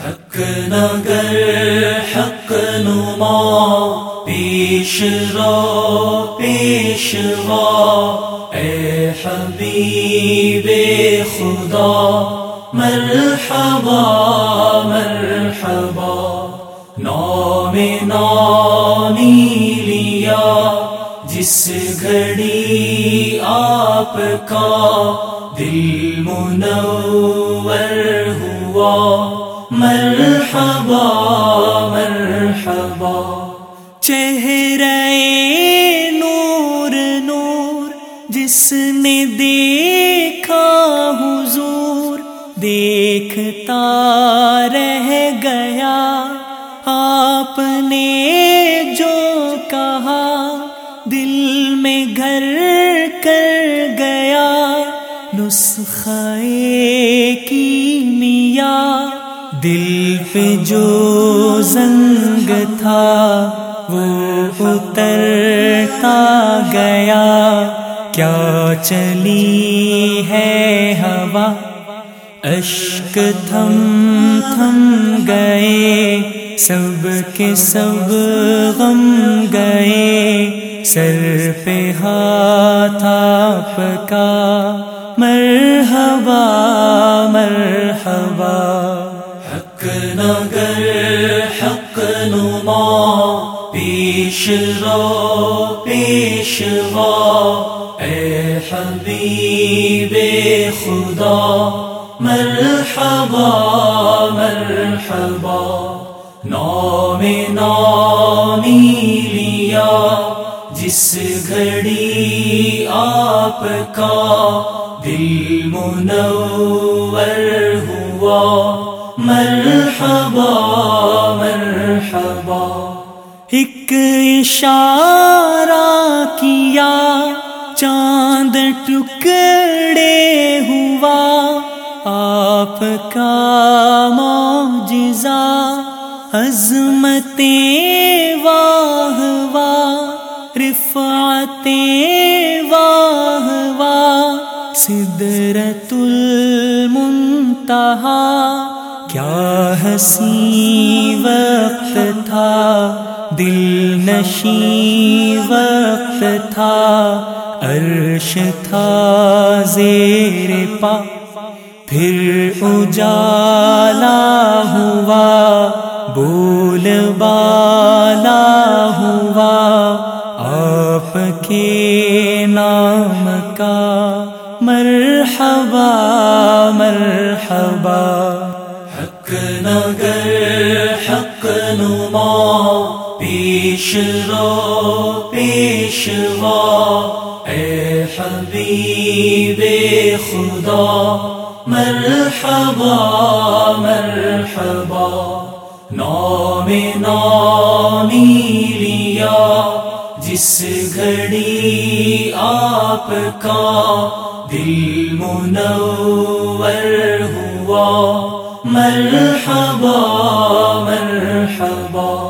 حق نگر حق نما پیش رو پیش اے حبیب خدا مرحبا مرحبا نام نامی لیا، جس گھڑی آپ کا دل منور ہوا۔ مرحبا مرحبا۔ چہرے نور نور، جس نے دیکھا حضور، دیکھتا رہ گیا۔ آپ نے جو کہا، دل میں گھر کر گیا۔ نسخہ دل پہ جو زنگ تھا وہ اترتا گیا۔ کیا چلی ہے ہوا؟ اشک تھم تھم گئے۔ سب کے سب غم گئے۔ سر پہ ہاتھ آپ کا مرحبا مرحبا۔ پیش رو، پیش اے حبیب خدا، مرحبا مرحبا، نام نامی لیا، جس گھڑی آپ کا دل منور ہوا، مرحبا مرحبا ایک اشارہ کیا، چاند ٹکڑے ہوا، آپ کا معجزہ عظمتیں واہ واہ رفعتیں واہ واہ سدرت المنتہا، کیا ہنسی وقت تھا؟ دل نشی وقت تھا، عرش تھا زیر پا۔ پھر اجالا ہوا، بول بالا ہوا۔ آپ کے نام کا مرحبا مرحبا۔ حق نگر، حق نما۔ پیش رو، پیش اے حبیب خدا، مرحبا مرحبا۔ نام نامی لیا، جس گھڑی آپ کا دل منور ہوا۔ مرحبا مرحبا۔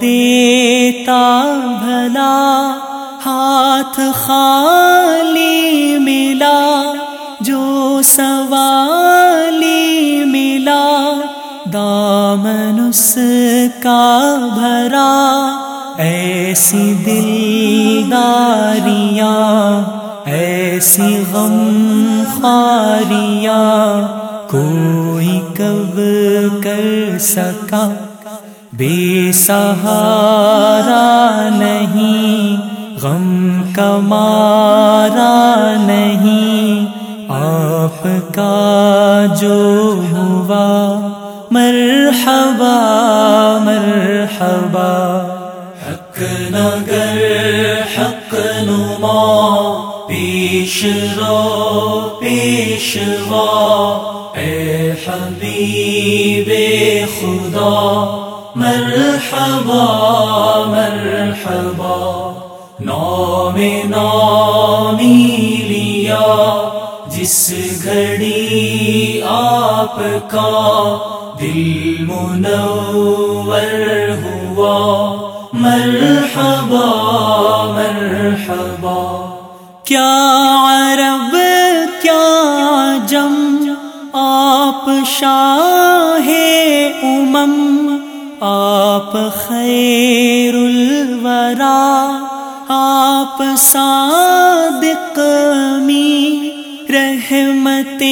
دیتا بھلا، ہاتھ خالی ملا، جو سوالی ملا، دامن اس کا بھرا۔ ایسی دلداریاں، ایسی غم خاریاں کوئی کب کر سکا۔ بے سہارا نہیں، غم کمارا نہیں۔ آپ کا جو ہوا، مرحبا مرحبا۔ حق نگر، حق نما۔ پیش رو، پیش اے حبیب خدا۔ مرحبا مرحبا، نام نامی لیا، جس گھڑی آپ کا دل منور ہوا۔ مرحبا مرحبا مرحبا کیا آپ خیر الورا آپ صادق می رحمت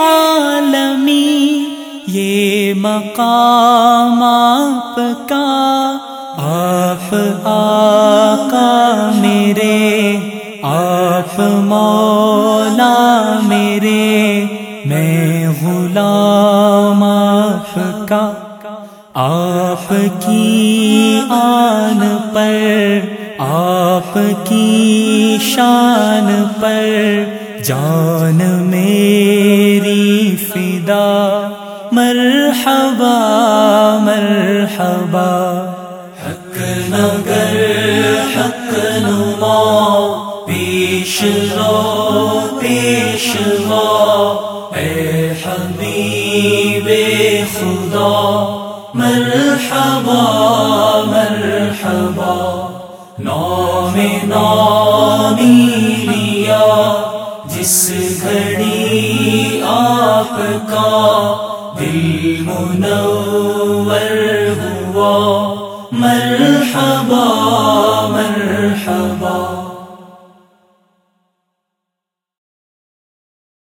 عالمی، یہ مقام آپ کا، آپ آقا میرے، آپ مولا میرے، میں غلام آپ کا۔ آپ کی آن پر، آپ کی شان پر، جان میری فدا۔ مرحبا مرحبا۔ حق نگر، حق نما۔ پیش رو، پیش مرحبا مرحبا نام نامی لیا جس گھڑی آپ کا دل منور ہوا۔ مرحبا مرحبا